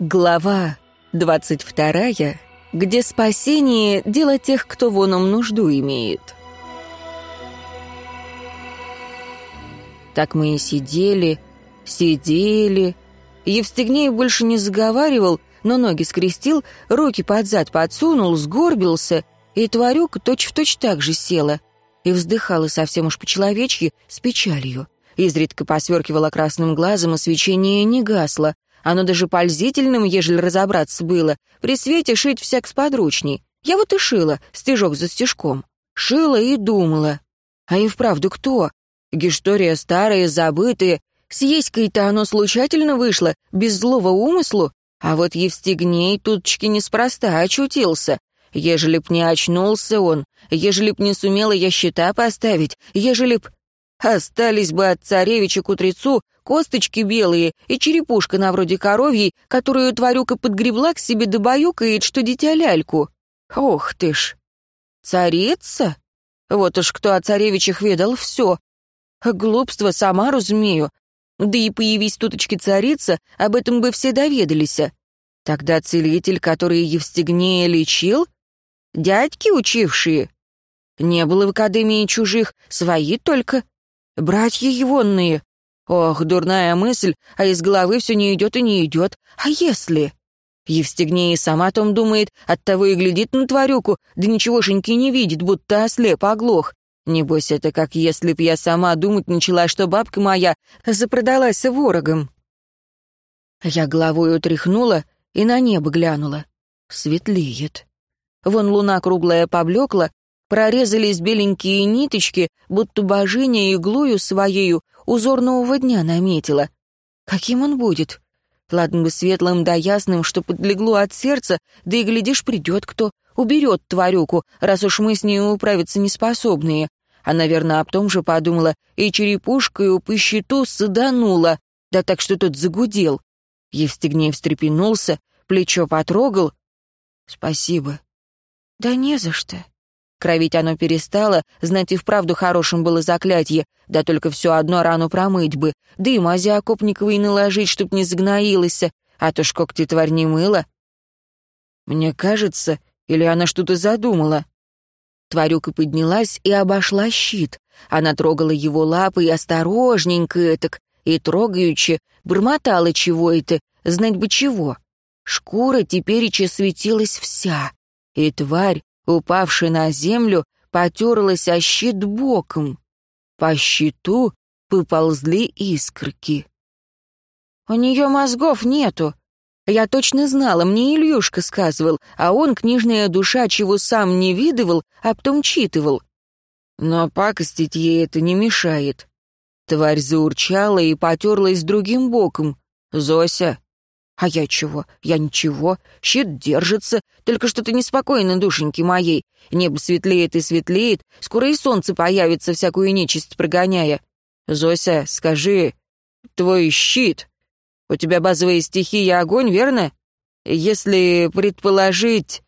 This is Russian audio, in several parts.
Глава двадцать вторая, где спасение — дело тех, кто воном нужду имеет. Так мы и сидели, сидели. Евстигней больше не заговаривал, но ноги скрестил, руки под зад подсунул, сгорбился, и тварюка точь-в-точь так же села и вздыхала совсем уж по-человечьи с печалью. Изредка посверкивала красным глазом, и свечение не гасло. Оно даже пользительным, ежели разобраться было. При свете шить всяк сподручней. Я вот и шила, стежок за стежком. Шила и думала. А и вправду кто? Гештория старая, забытая. С Еськой-то оно случайно вышло, без злого умыслу. А вот Евстигней тутчки неспроста очутился. Ежели б не очнулся он, ежели б не сумела я счета поставить, ежели б... Остались бы от царевича к утрецу косточки белые и черепушка на вроде коровьей, которую тварюка подгребла к себе добаюкает, что дитя ляльку. Ох ты ж! Царица? Вот уж кто о царевичах ведал, все. Глупство сама разумею. Да и появись туточки царица, об этом бы все доведались. Тогда целитель, который Евстигнея лечил? Дядьки учившие? Не было в академии чужих, свои только. Братья егонные. Ох, дурная мысль, а из головы все не идет и не идет. А если? Евстигнея сама том думает, оттого и глядит на тварюку, да ничегошеньки не видит, будто ослеп оглох. Небось, это как если б я сама думать начала, что бабка моя запродалась ворогом. Я головой утряхнула и на небо глянула. Светлеет. Вон луна круглая поблекла, Прорезались беленькие ниточки, будто божиня иглою своею узор нового дня наметила. Каким он будет? Ладно бы светлым да ясным, что подлегло от сердца, да и, глядишь, придет кто, уберет тварюку, раз уж мы с ней управиться не способные. А, наверное, об том же подумала, и черепушкою по щиту саданула, да так что тот загудел. Евстигней встрепенулся, плечо потрогал. «Спасибо». «Да не за что». Кровить оно перестало, знать и вправду хорошим было заклятие, да только все одно рану промыть бы, да и мази окопниковой наложить, чтоб не загноилась, а то ж когти тварь не мыла. Мне кажется, или она что-то задумала. Тварюка поднялась и обошла щит. Она трогала его лапы и осторожненько этак, и трогаючи, бормотала чего это, знать бы чего. Шкура теперь и светилась вся, и тварь упавший на землю, потерлась о щит боком. По щиту поползли искорки. «У нее мозгов нету», я точно знала, мне Ильюшка сказывал, а он, книжная душа, чего сам не видывал, а потом читывал. Но пакостить ей это не мешает. Тварь заурчала и потерлась другим боком. «Зося, а я чего? Я ничего. Щит держится. Только что-то неспокойно, душеньки моей. Небо светлеет и светлеет. Скоро и солнце появится, всякую нечисть прогоняя. Зося, скажи, твой щит. У тебя базовые стихия огонь, верно? Если предположить...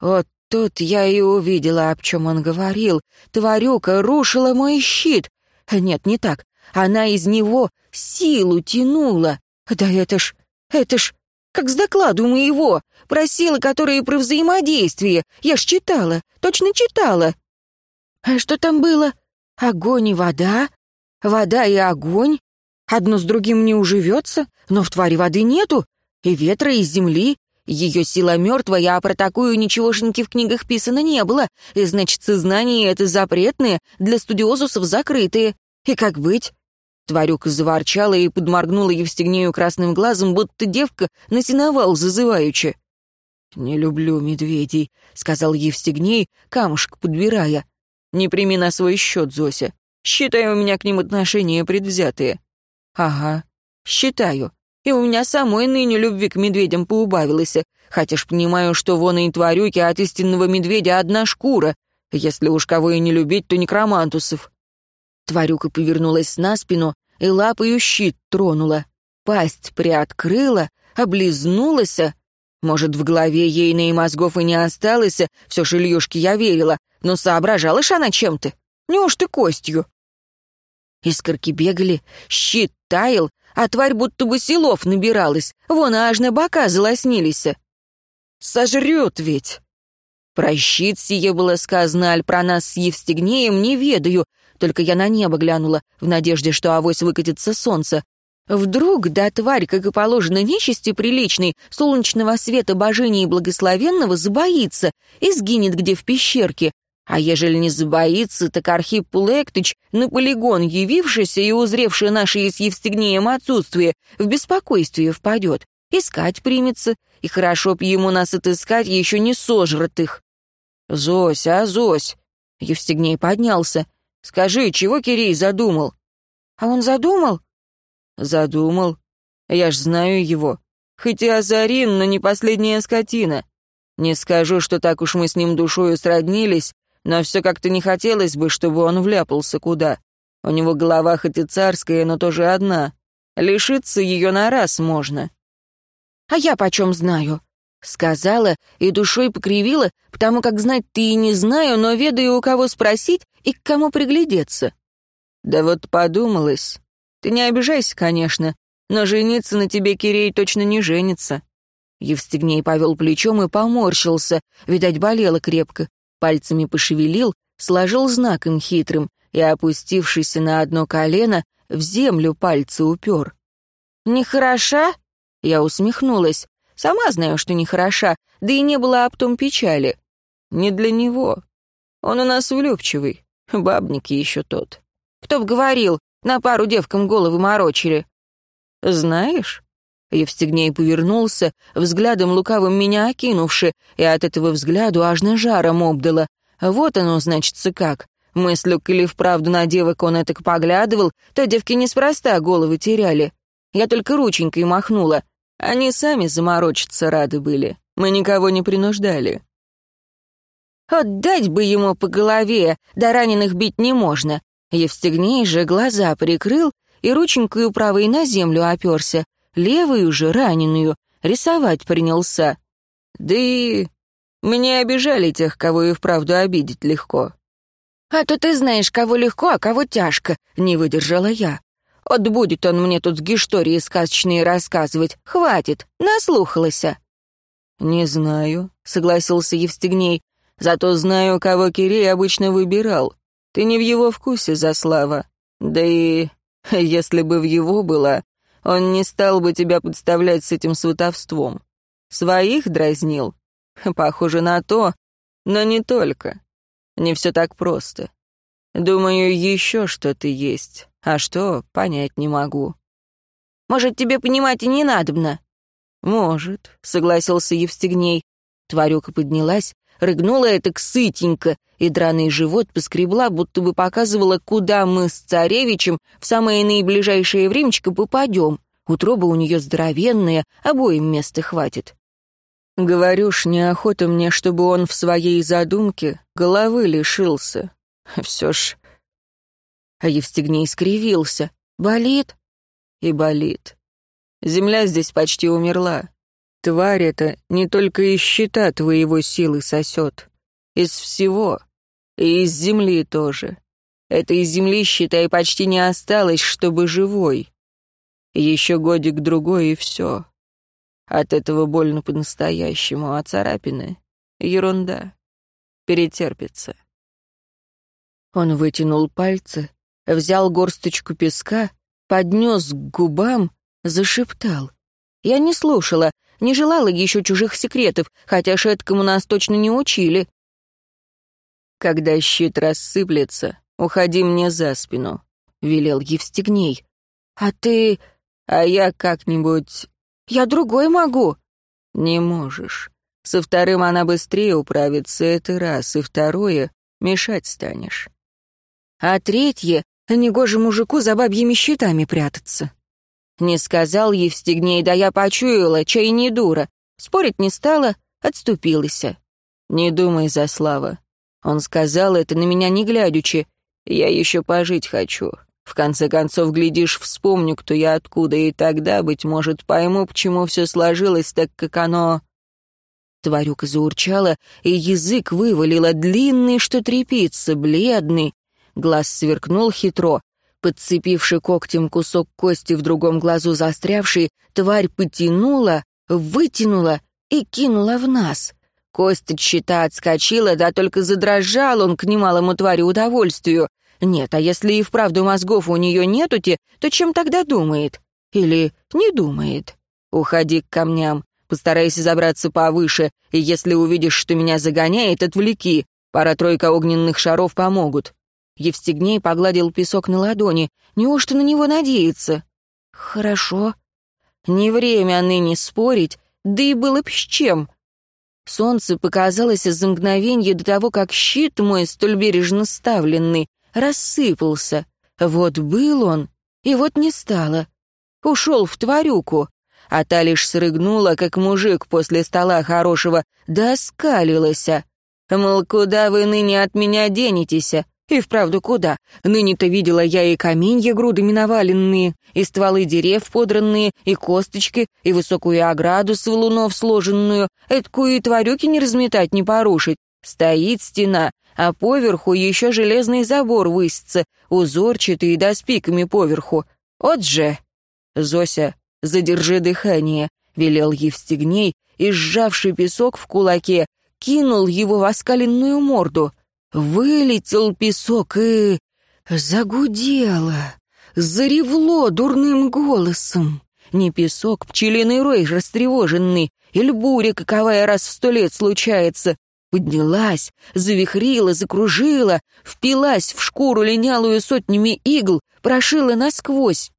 Вот тут я и увидела, об чем он говорил. Тварюка рушила мой щит. Нет, не так. Она из него силу тянула. Да это ж... Это ж как с докладу моего. Просила, которые про взаимодействие. Я ж читала, точно читала. А что там было? Огонь и вода? Вода и огонь? Одно с другим не уживется, но в твари воды нету. И ветра, и земли. Ее сила мертвая, а про такую ничегошеньки в книгах писано не было. И, значит, сознание это запретные, для студиозусов закрытые. И как быть? Тварюка заворчала и подморгнула Евстигнею красным глазом, будто девка на сеновал зазываючи. «Не люблю медведей», — сказал Евстигней, камушек подбирая. «Не прими на свой счет, Зося. Считай, у меня к ним отношения предвзятые». «Ага, считаю. И у меня самой ныне любви к медведям поубавилось, хотя ж понимаю, что вон и тварюки от истинного медведя одна шкура. Если уж кого и не любить, то некромантусов». Тварюка повернулась на спину и лапою щит тронула. Пасть приоткрыла, облизнулась. Может, в голове ейной мозгов и не осталось, все ж Ильюшке я верила, но соображала ж она чем-то. Неужто костью? Искорки бегали, щит таял, а тварь будто бы силов набиралась, вон аж на бока залоснились. Сожрет ведь. Про щит сие было сказано, аль про нас с Евстигнеем не ведаю, только я на небо глянула, в надежде, что авось выкатится солнце. Вдруг, да тварь, как и положено нечисти приличной, солнечного света божения и благословенного, забоится и сгинет где в пещерке. А ежели не забоится, так Архип Пулектыч, на полигон явившийся и узревший наше с Евстигнеем отсутствие, в беспокойствие впадет. Искать примется, и хорошо б ему нас отыскать еще не сожратых. «Зось, а Зось!» Евстигней поднялся. «Скажи, чего Кирей задумал?» «А он задумал?» Задумал. Я ж знаю его. Хоть и Азарин, но не последняя скотина. Не скажу, что так уж мы с ним душою сроднились, но все как-то не хотелось бы, чтобы он вляпался куда. У него голова хоть и царская, но тоже одна. Лишиться ее на раз можно. «А я почем знаю?» Сказала и душой покривила, потому как знать-то и не знаю, но ведаю, у кого спросить и к кому приглядеться. Да вот подумалось, ты не обижайся, конечно, но жениться на тебе Кирей точно не женится». Евстигней повел плечом и поморщился, видать, болело крепко. Пальцами пошевелил, сложил знаком хитрым и, опустившись на одно колено, в землю пальцы упер. «Нехороша?» Я усмехнулась. «Сама знаю, что нехороша, да и не было об том печали. Не для него. Он у нас влюбчивый, бабник еще тот. Кто б говорил, на пару девкам головы морочили. Знаешь? Евстигней повернулся, взглядом лукавым меня окинувши, и от этого взгляду аж на жаром обдало. Вот оно, значится, как. Мыслю, коли вправду на девок он этак поглядывал, то девки неспроста головы теряли. Я только рученькой махнула. Они сами заморочиться рады были. Мы никого не принуждали. Отдать бы ему по голове, да раненых бить не можно. Евстигней же глаза прикрыл и рученькою правой на землю оперся, левую же, раненую, рисовать принялся. Да и мне обижали тех, кого и вправду обидеть легко. «А то ты знаешь, кого легко, а кого тяжко», — не выдержала я. «От будет он мне тут гиштории сказочные рассказывать. Хватит, наслухалася». «Не знаю», — согласился Евстигней. «Зато знаю, кого Кирей обычно выбирал. Ты не в его вкусе, Заслава. Да и если бы в его было, он не стал бы тебя подставлять с этим сватовством. Своих дразнил? Похоже на то, но не только. Не все так просто. Думаю, еще что-то есть, а что, понять не могу. Может, тебе понимать и не надобно? Может, согласился Евстигней. Тварюка поднялась, Рыгнула это сытенько, и драный живот поскребла, будто бы показывала, куда мы с царевичем в самое наиближайшее времечко попадем. Утроба у нее здоровенная, обоим места хватит. Говорю ж, неохота мне, чтобы он в своей задумке головы лишился. Все ж... А Евстигней скривился. Болит? И болит. Земля здесь почти умерла. Тварь эта не только из щита твоего силы сосет. Из всего. И из земли тоже. Этой земли, считай, почти не осталось, чтобы живой. Еще годик-другой, и все. От этого больно по-настоящему, а царапины — ерунда. Перетерпится. Он вытянул пальцы, взял горсточку песка, поднес к губам, зашептал. Я не слушала, не желала еще чужих секретов, хотя шеткому нас точно не учили. «Когда щит рассыплется, уходи мне за спину», — велел Евстигней. «А ты...» «А я как-нибудь...» «Я другой могу». «Не можешь. Со вторым она быстрее управится, это раз, и второе — мешать станешь. А третье — негоже мужику за бабьими щитами прятаться». Не сказал Евстигней, да я почуяла, чай не дура. Спорить не стала, отступилась. «Не думай, за слава. Он сказал это на меня не глядячи. Я еще пожить хочу. В конце концов, глядишь, вспомню, кто я откуда, и тогда, быть может, пойму, почему все сложилось так, как оно...» Тварюка заурчала, и язык вывалила длинный, что трепится, бледный. Глаз сверкнул хитро. Подцепивши когтем кусок кости в другом глазу застрявший, тварь потянула, вытянула и кинула в нас. Кость от щита отскочила, да только задрожал он к немалому твари удовольствию. Нет, а если и вправду мозгов у нее нетути, то чем тогда думает? Или не думает? Уходи к камням, постарайся забраться повыше, и если увидишь, что меня загоняет, отвлеки. Пара-тройка огненных шаров помогут. Евстигней погладил песок на ладони. Неужто на него надеяться? Хорошо. Не время ныне спорить, да и было б с чем. Солнце показалось из-за мгновенья до того, как щит мой, столь бережно ставленный, рассыпался. Вот был он, и вот не стало. Ушел в тварюку. А та лишь срыгнула, как мужик после стола хорошего, да оскалилась. Мол, куда вы ныне от меня денетесь? И вправду куда? Ныне-то видела я и каменья грудами наваленные, и стволы дерев подранные, и косточки, и высокую ограду с валунов сложенную, эткую и тварюки не разметать, не порушить. Стоит стена, а поверху еще железный забор высится, узорчатый, да с пиками поверху. Вот же! Зося, задержи дыхание, — велел Евстигней, и, сжавший песок в кулаке, кинул его в оскаленную морду — Вылетел песок и... загудело, заревло дурным голосом. Не песок, пчелиный рой растревоженный, или буря, каковая раз в сто лет случается. Поднялась, завихрила, закружила, впилась в шкуру линялую сотнями игл, прошила насквозь.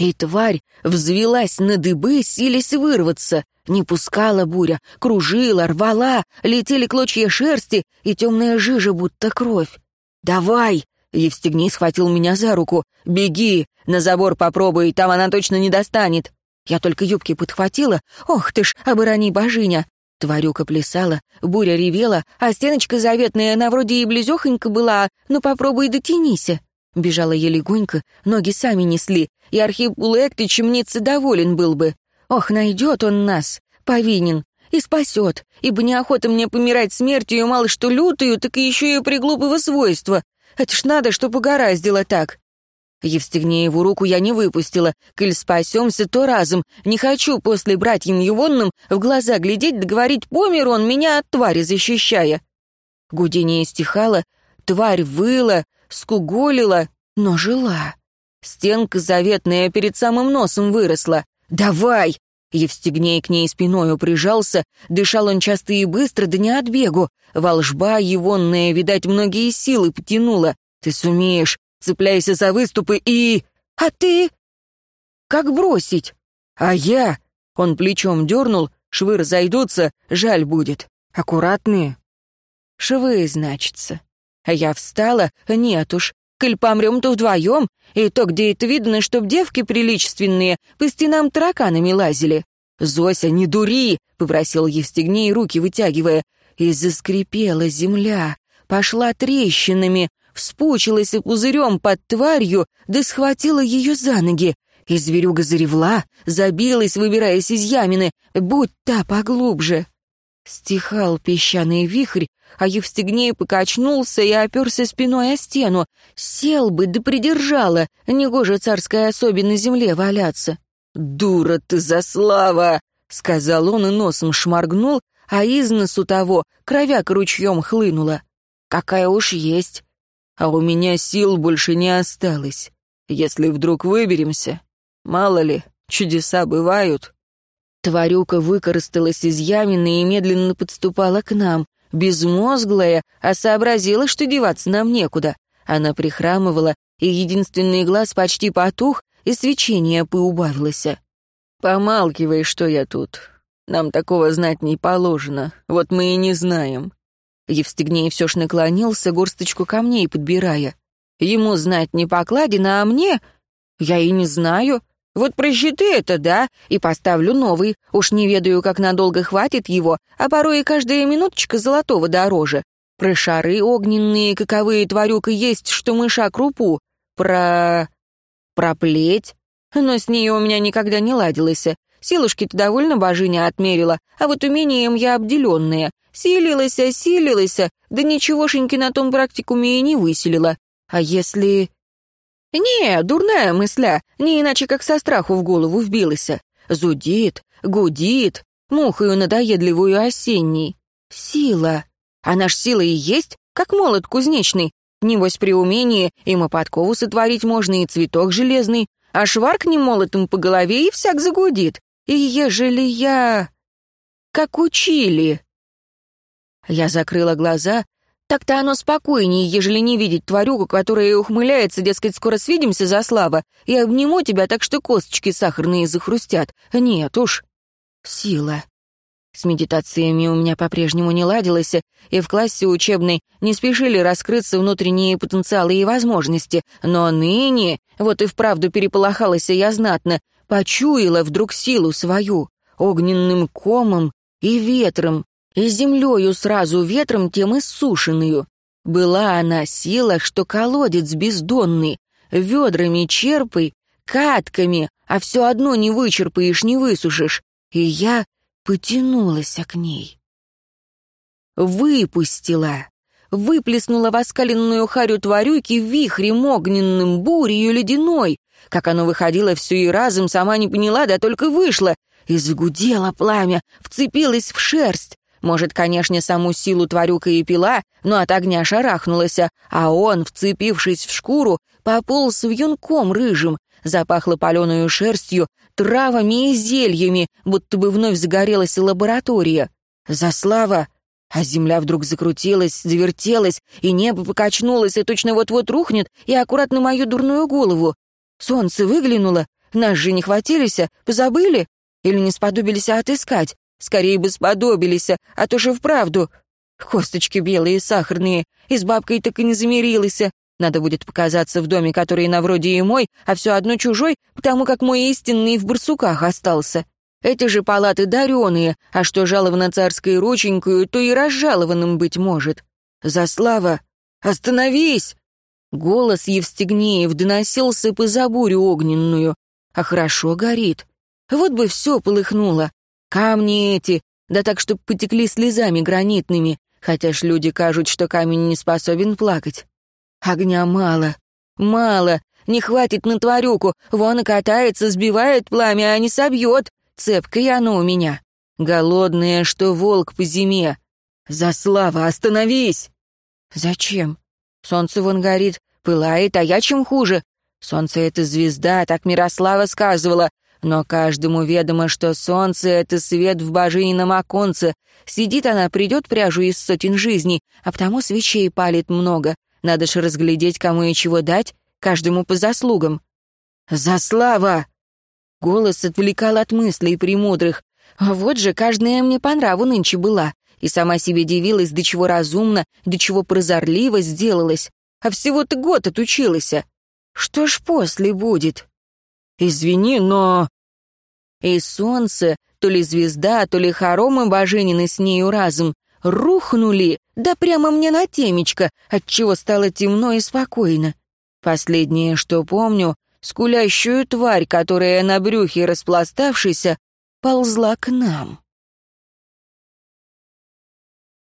И тварь взвелась на дыбы, силясь вырваться. Не пускала буря, кружила, рвала, летели клочья шерсти и темная жижа, будто кровь. «Давай!» — Евстигней схватил меня за руку. «Беги! На забор попробуй, там она точно не достанет!» Я только юбки подхватила. «Ох ты ж, оборони божиня!» Тварюка плясала, буря ревела, а стеночка заветная, она вроде и близехонька была, ну попробуй дотянися. Бежала я легонько, ноги сами несли, и Архип Улэктыч мнится доволен был бы. Ох, найдет он нас, повинен, и спасет, ибо неохота мне помирать смертью, мало что лютую, так и еще и приглупого свойства. Это ж надо, что погораздило так. Евстигнееву руку я не выпустила. Коль спасемся, то разом. Не хочу после братьям Егонным в глаза глядеть да говорить «помер он, меня от твари защищая». Гудение стихало, тварь выла, скуголила, но жила. Стенка заветная перед самым носом выросла. «Давай!» Евстигней к ней спиною прижался, дышал он часто и быстро, да не от бегу. Волжба егонная, видать, многие силы потянула. Ты сумеешь, цепляйся за выступы и... А ты? Как бросить? А я? Он плечом дернул, швы разойдутся, жаль будет. Аккуратные. Швы, значится. Я встала, нет уж, Коль помрем-то вдвоем, и то, где это видно, чтоб девки приличественные по стенам тараканами лазили. «Зося, не дури!» — попросил Евстигней, руки вытягивая. И заскрипела земля, пошла трещинами, вспучилась и пузырем под тварью, да схватила ее за ноги. И зверюга заревла, забилась, выбираясь из ямины, будь та поглубже. Стихал песчаный вихрь, а Евстигней покачнулся и оперся спиной о стену. Сел бы, да придержала, негоже царской особи на земле валяться. «Дура ты, Заслава!» — сказал он и носом шморгнул, а из носу того кровяк ручьем хлынула. «Какая уж есть. А у меня сил больше не осталось. Если вдруг выберемся, мало ли, чудеса бывают». Тварюка выкоросталась из ямины и медленно подступала к нам. Безмозглая, а сообразила, что деваться нам некуда. Она прихрамывала, и единственный глаз почти потух, и свечение поубавилось. «Помалкивай, что я тут. Нам такого знать не положено. Вот мы и не знаем». Евстигней все ж наклонился, горсточку камней подбирая. Ему знать не покладено, а мне... Я и не знаю. Вот просчиты это, да, и поставлю новый. Уж не ведаю, как надолго хватит его, а порой и каждая минуточка золотого дороже. Про шары огненные, каковые тварюка есть, что мыша крупу. Про... про плеть. Но с ней у меня никогда не ладилось. Силушки-то довольно божиня отмерила, а вот умением я обделенная. Силилась, силилась, да ничегошеньки на том практикуме и не выселила. А если... «Не, дурная мысля, не иначе как со страху в голову вбилась. Зудит, гудит, мухою надоедливую осенней. Сила. А наш сила и есть, как молот кузнечный. Небось, при умении и подкову сотворить можно, и цветок железный, а шваркни молотом по голове, и всяк загудит. И ежели я... как учили... Я закрыла глаза. Так-то оно спокойнее, ежели не видеть тварюку, которая ухмыляется, дескать, скоро свидимся за слава, и обниму тебя так, что косточки сахарные захрустят. Нет уж. Сила. С медитациями у меня по-прежнему не ладилось, и в классе учебной не спешили раскрыться внутренние потенциалы и возможности, но ныне, вот и вправду переполохалась я знатно, почуяла вдруг силу свою, огненным комом и ветром, и землею сразу ветром тем иссушенную. Была она сила, что колодец бездонный, ведрами черпай, катками, а все одно не вычерпаешь, не высушишь. И я потянулась к ней. Выпустила, выплеснула в оскаленную харю тварюки вихрем огненным, бурею ледяной. Как оно выходило все и разом, сама не поняла, да только вышло. И загудело пламя, вцепилось в шерсть. Может, конечно, саму силу тварюка и пила, но от огня шарахнулась, а он, вцепившись в шкуру, пополз вьюнком рыжим, запахло паленую шерстью, травами и зельями, будто бы вновь загорелась лаборатория. Заслава! А земля вдруг закрутилась, завертелась, и небо покачнулось, и точно вот-вот рухнет, и аккуратно мою дурную голову. Солнце выглянуло, нас же не хватились, позабыли? Или не сподобились отыскать? Скорее бы сподобились, а то же вправду. Косточки белые, сахарные, и с бабкой так и не замирилась. Надо будет показаться в доме, который на вроде и мой, а все одно чужой, потому как мой истинный в барсуках остался. Эти же палаты дареные, а что жаловано царской рученькою, то и разжалованным быть может. Заслава, остановись! Голос Евстигнеев доносился по забурю огненную. А хорошо горит. Вот бы все полыхнуло. Камни эти, да так, чтоб потекли слезами гранитными, хотя ж люди кажут, что камень не способен плакать. Огня мало, мало, не хватит на тварюку, вон и катается, сбивает пламя, а не собьет. Цепкое оно у меня. Голодное, что волк по зиме. Заслава, остановись! Зачем? Солнце вон горит, пылает, а я чем хуже? Солнце — это звезда, так Мирослава сказывала. Но каждому ведомо, что солнце — это свет в божинином оконце. Сидит она, придет пряжу из сотен жизней, а потому свечей палит много. Надо ж разглядеть, кому и чего дать, каждому по заслугам. «Заслава!» Голос отвлекал от мыслей премудрых. Вот же каждая мне по нраву нынче была. И сама себе дивилась, до чего разумно, до чего прозорливо сделалась. А всего-то год отучилась. Что ж после будет? Извини, но... И солнце, то ли звезда, то ли хоромы боженины с нею разом, рухнули, да прямо мне на темечко, отчего стало темно и спокойно. Последнее, что помню, скулящую тварь, которая на брюхе распластавшейся, ползла к нам.